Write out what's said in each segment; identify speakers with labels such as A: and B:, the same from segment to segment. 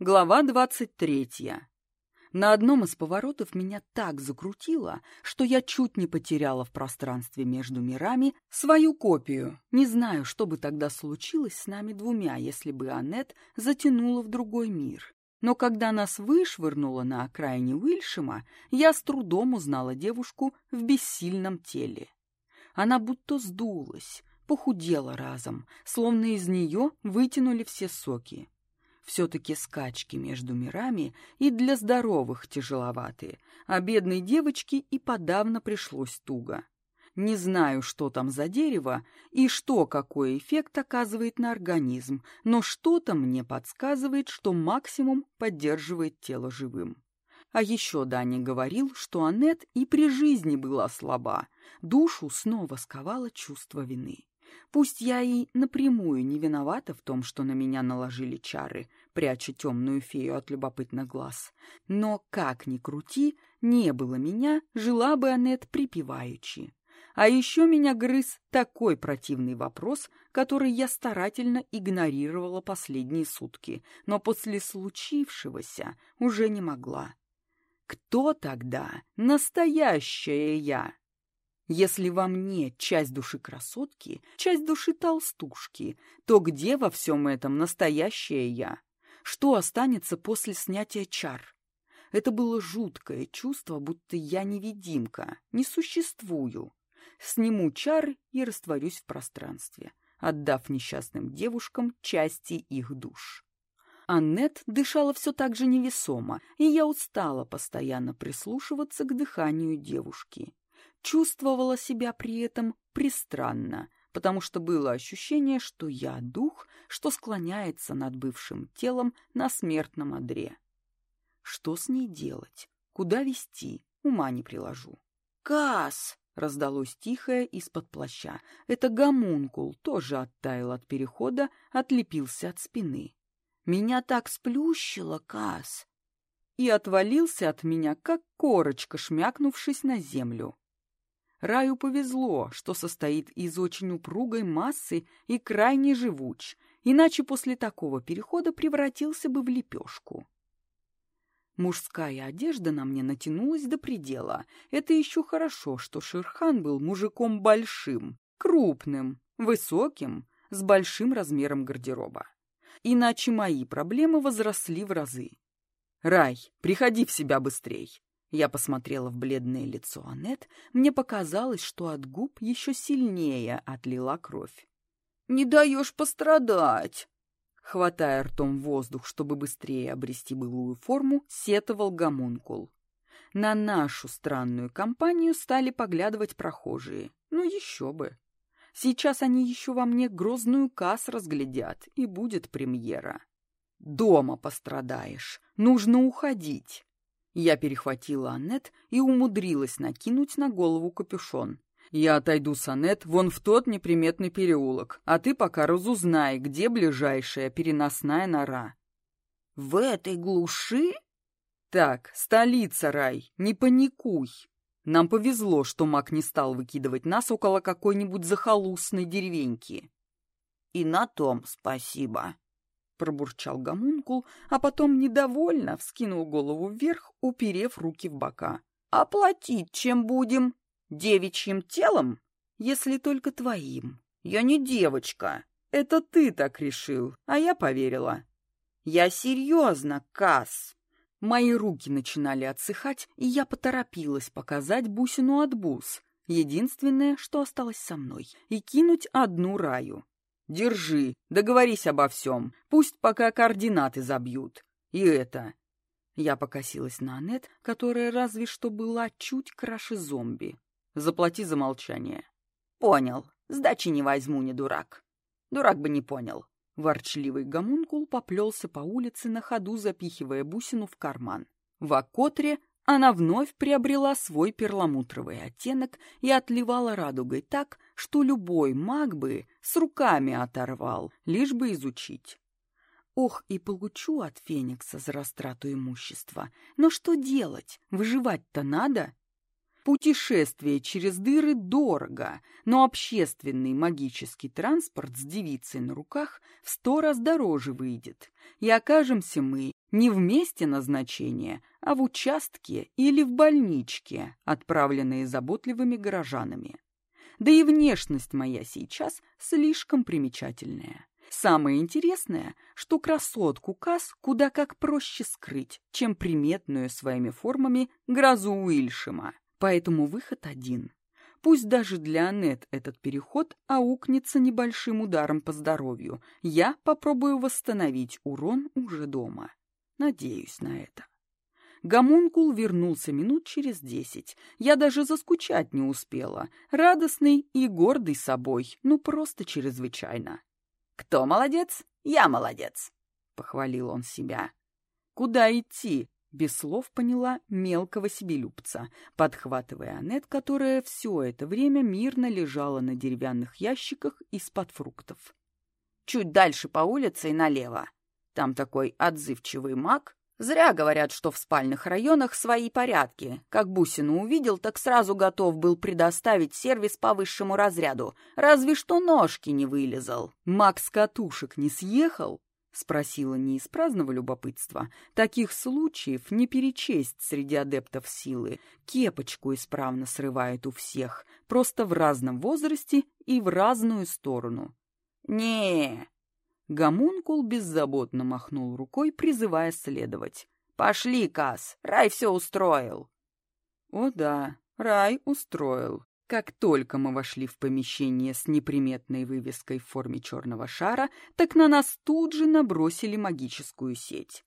A: Глава двадцать третья. На одном из поворотов меня так закрутило, что я чуть не потеряла в пространстве между мирами свою копию. Не знаю, что бы тогда случилось с нами двумя, если бы Аннет затянула в другой мир. Но когда нас вышвырнуло на окраине Уильшема, я с трудом узнала девушку в бессильном теле. Она будто сдулась, похудела разом, словно из нее вытянули все соки. Все-таки скачки между мирами и для здоровых тяжеловатые, а бедной девочке и подавно пришлось туго. Не знаю, что там за дерево и что какой эффект оказывает на организм, но что-то мне подсказывает, что максимум поддерживает тело живым. А еще Даня говорил, что Аннет и при жизни была слаба, душу снова сковало чувство вины. Пусть я и напрямую не виновата в том, что на меня наложили чары, пряча темную фею от любопытных глаз. Но, как ни крути, не было меня, жила бы Аннет припеваючи. А еще меня грыз такой противный вопрос, который я старательно игнорировала последние сутки, но после случившегося уже не могла. Кто тогда настоящая я? Если во мне часть души красотки, часть души толстушки, то где во всем этом настоящее я? Что останется после снятия чар? Это было жуткое чувство, будто я невидимка, не существую. Сниму чары и растворюсь в пространстве, отдав несчастным девушкам части их душ. Аннет дышала все так же невесомо, и я устала постоянно прислушиваться к дыханию девушки чувствовала себя при этом пристранно, потому что было ощущение, что я дух, что склоняется над бывшим телом на смертном одре. Что с ней делать? Куда вести? Ума не приложу. «Кас!» — раздалось тихое из-под плаща. Это гомункул тоже оттаял от перехода, отлепился от спины. «Меня так сплющило, Кас!» И отвалился от меня, как корочка, шмякнувшись на землю. Раю повезло, что состоит из очень упругой массы и крайне живуч, иначе после такого перехода превратился бы в лепешку. Мужская одежда на мне натянулась до предела. Это еще хорошо, что Шерхан был мужиком большим, крупным, высоким, с большим размером гардероба. Иначе мои проблемы возросли в разы. «Рай, приходи в себя быстрей!» Я посмотрела в бледное лицо Аннет, мне показалось, что от губ еще сильнее отлила кровь. «Не даешь пострадать!» Хватая ртом воздух, чтобы быстрее обрести былую форму, сетовал гомункул. На нашу странную компанию стали поглядывать прохожие. Ну еще бы! Сейчас они еще во мне грозную касс разглядят, и будет премьера. «Дома пострадаешь, нужно уходить!» Я перехватила Аннет и умудрилась накинуть на голову капюшон. «Я отойду с Аннет вон в тот неприметный переулок, а ты пока разузнай, где ближайшая переносная нора». «В этой глуши?» «Так, столица, Рай, не паникуй. Нам повезло, что маг не стал выкидывать нас около какой-нибудь захолустной деревеньки». «И на том спасибо», пробурчал гомункул, а потом недовольно вскинул голову вверх, уперев руки в бока. «Оплатить чем будем? Девичьим телом? Если только твоим. Я не девочка. Это ты так решил, а я поверила». «Я серьезно, Касс!» Мои руки начинали отсыхать, и я поторопилась показать бусину от бус, единственное, что осталось со мной, и кинуть одну раю. Держи, договорись обо всем. Пусть пока координаты забьют. И это...» Я покосилась на Аннет, которая разве что была чуть краше зомби. «Заплати за молчание». «Понял. Сдачи не возьму, не дурак». «Дурак бы не понял». Ворчливый гомункул поплелся по улице на ходу, запихивая бусину в карман. В окотре она вновь приобрела свой перламутровый оттенок и отливала радугой так, что любой маг бы с руками оторвал, лишь бы изучить. Ох, и получу от Феникса за растрату имущества. Но что делать? Выживать-то надо. Путешествие через дыры дорого, но общественный магический транспорт с девицей на руках в сто раз дороже выйдет. И окажемся мы Не в месте назначения, а в участке или в больничке, отправленные заботливыми горожанами. Да и внешность моя сейчас слишком примечательная. Самое интересное, что красотку Касс куда как проще скрыть, чем приметную своими формами грозу Уильшема. Поэтому выход один. Пусть даже для Аннет этот переход аукнется небольшим ударом по здоровью. Я попробую восстановить урон уже дома. Надеюсь на это. Гомункул вернулся минут через десять. Я даже заскучать не успела. Радостный и гордый собой, ну просто чрезвычайно. «Кто молодец? Я молодец!» — похвалил он себя. «Куда идти?» — без слов поняла мелкого себелюбца, подхватывая Аннет, которая все это время мирно лежала на деревянных ящиках из-под фруктов. «Чуть дальше по улице и налево. Там такой отзывчивый маг. Зря говорят, что в спальных районах свои порядки. Как бусину увидел, так сразу готов был предоставить сервис по высшему разряду. Разве что ножки не вылезал. Маг с катушек не съехал? Спросила не из праздного любопытства. Таких случаев не перечесть среди адептов силы. Кепочку исправно срывает у всех, просто в разном возрасте и в разную сторону. не Гомункул беззаботно махнул рукой, призывая следовать. «Пошли, Кас, Рай все устроил!» О да, Рай устроил. Как только мы вошли в помещение с неприметной вывеской в форме черного шара, так на нас тут же набросили магическую сеть.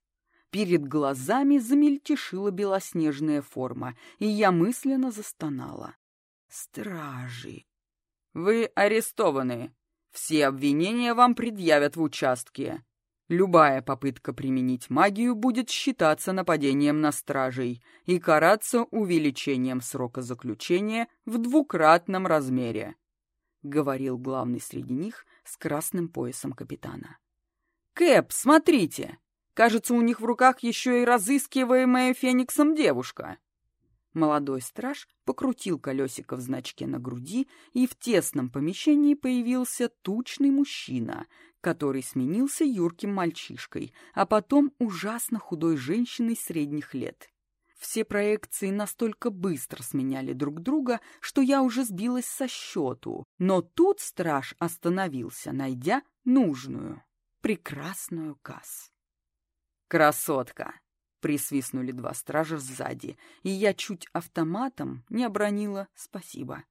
A: Перед глазами замельтешила белоснежная форма, и я мысленно застонала. «Стражи!» «Вы арестованы!» Все обвинения вам предъявят в участке. Любая попытка применить магию будет считаться нападением на стражей и караться увеличением срока заключения в двукратном размере», — говорил главный среди них с красным поясом капитана. «Кэп, смотрите! Кажется, у них в руках еще и разыскиваемая Фениксом девушка». Молодой страж покрутил колесико в значке на груди, и в тесном помещении появился тучный мужчина, который сменился юрким мальчишкой, а потом ужасно худой женщиной средних лет. Все проекции настолько быстро сменяли друг друга, что я уже сбилась со счету, но тут страж остановился, найдя нужную, прекрасную касс. «Красотка!» Присвистнули два стража сзади, и я чуть автоматом не обронила «спасибо».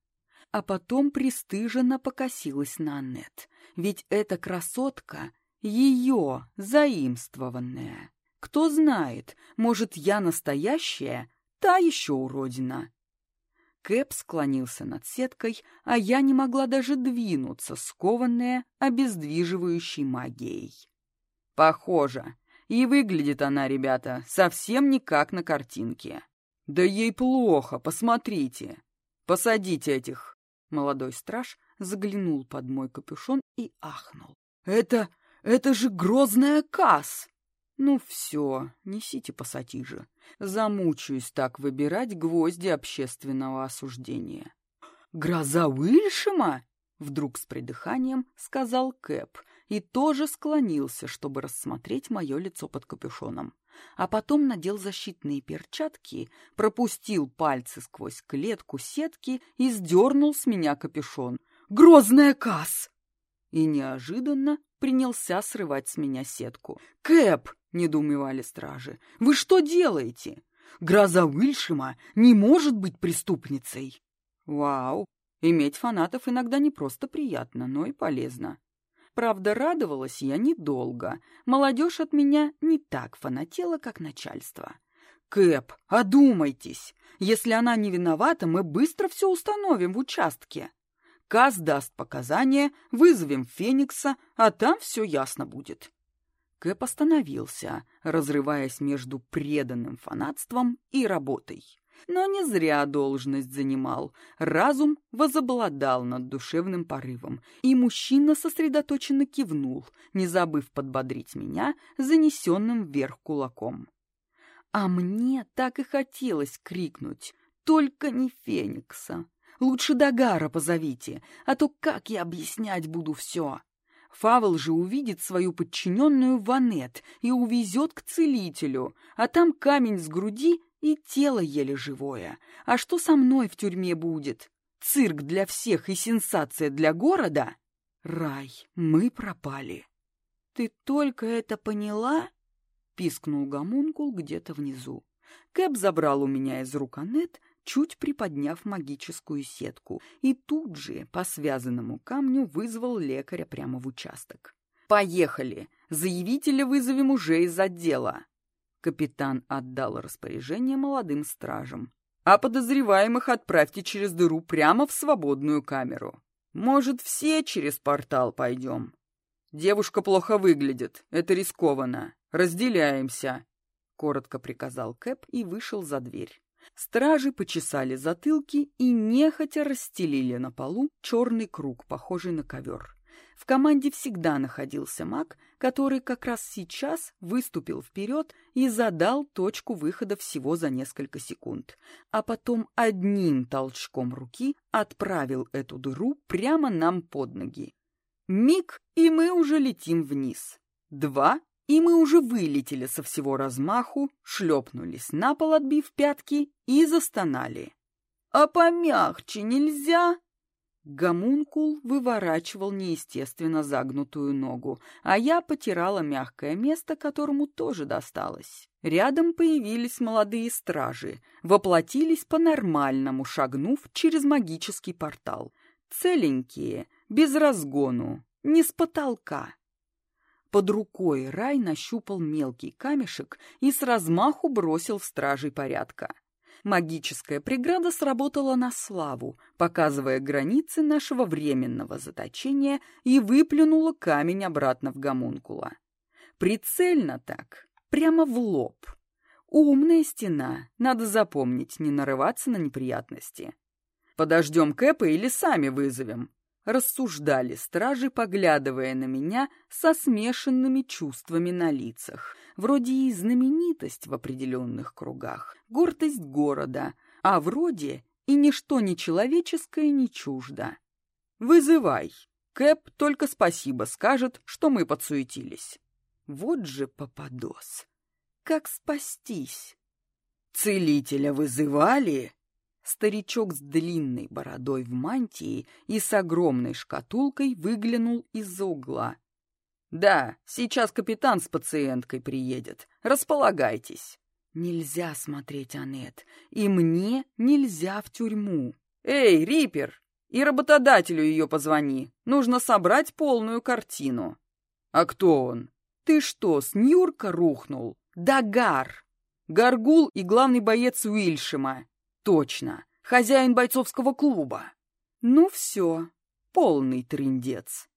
A: А потом пристыженно покосилась на Аннет, ведь эта красотка — ее, заимствованная. Кто знает, может, я настоящая, та еще уродина. Кэп склонился над сеткой, а я не могла даже двинуться, скованная обездвиживающей магией. «Похоже», и выглядит она, ребята, совсем не как на картинке. Да ей плохо, посмотрите. Посадите этих. Молодой страж заглянул под мой капюшон и ахнул. Это... это же грозная касс! Ну все, несите пассатижи. Замучаюсь так выбирать гвозди общественного осуждения. «Гроза Уильшема?» — вдруг с придыханием сказал Кэп, и тоже склонился, чтобы рассмотреть мое лицо под капюшоном. А потом надел защитные перчатки, пропустил пальцы сквозь клетку сетки и сдернул с меня капюшон. «Грозная касс!» И неожиданно принялся срывать с меня сетку. «Кэп!» — недоумевали стражи. «Вы что делаете? Гроза Уильшема не может быть преступницей!» «Вау! Иметь фанатов иногда не просто приятно, но и полезно. Правда, радовалась я недолго. Молодежь от меня не так фанатела, как начальство. «Кэп, одумайтесь! Если она не виновата, мы быстро все установим в участке. Каз даст показания, вызовем Феникса, а там все ясно будет». Кэп остановился, разрываясь между преданным фанатством и работой. Но не зря должность занимал. Разум возобладал над душевным порывом, и мужчина сосредоточенно кивнул, не забыв подбодрить меня занесенным вверх кулаком. А мне так и хотелось крикнуть «Только не Феникса!» Лучше Дагара позовите, а то как я объяснять буду все? Фавел же увидит свою подчиненную Ванет и увезет к целителю, а там камень с груди и тело еле живое. А что со мной в тюрьме будет? Цирк для всех и сенсация для города? Рай, мы пропали. Ты только это поняла? Пискнул гомункул где-то внизу. Кэп забрал у меня из рук Анет, чуть приподняв магическую сетку, и тут же по связанному камню вызвал лекаря прямо в участок. «Поехали! Заявителя вызовем уже из отдела!» Капитан отдал распоряжение молодым стражам. «А подозреваемых отправьте через дыру прямо в свободную камеру. Может, все через портал пойдем? Девушка плохо выглядит, это рискованно. Разделяемся!» Коротко приказал Кэп и вышел за дверь. Стражи почесали затылки и нехотя расстелили на полу черный круг, похожий на ковер. В команде всегда находился маг, который как раз сейчас выступил вперед и задал точку выхода всего за несколько секунд, а потом одним толчком руки отправил эту дыру прямо нам под ноги. Миг, и мы уже летим вниз. Два, и мы уже вылетели со всего размаху, шлепнулись на пол, отбив пятки, и застонали. «А помягче нельзя?» Гомункул выворачивал неестественно загнутую ногу, а я потирала мягкое место, которому тоже досталось. Рядом появились молодые стражи, воплотились по-нормальному, шагнув через магический портал. Целенькие, без разгону, не с потолка. Под рукой Рай нащупал мелкий камешек и с размаху бросил в стражей порядка. Магическая преграда сработала на славу, показывая границы нашего временного заточения и выплюнула камень обратно в гомункула. Прицельно так, прямо в лоб. Умная стена, надо запомнить, не нарываться на неприятности. Подождем Кэпа или сами вызовем, рассуждали стражи, поглядывая на меня со смешанными чувствами на лицах. Вроде и знаменитость в определенных кругах, гордость города, а вроде и ничто нечеловеческое не чуждо. «Вызывай!» Кэп только спасибо скажет, что мы подсуетились. Вот же попадос! Как спастись? Целителя вызывали? Старичок с длинной бородой в мантии и с огромной шкатулкой выглянул из-за угла. «Да, сейчас капитан с пациенткой приедет. Располагайтесь». «Нельзя смотреть, Анет, и мне нельзя в тюрьму». «Эй, Рипер, и работодателю ее позвони. Нужно собрать полную картину». «А кто он?» «Ты что, с Ньюрка рухнул?» «Дагар!» «Гаргул и главный боец Уильшема. Точно, хозяин бойцовского клуба. Ну все, полный трындец.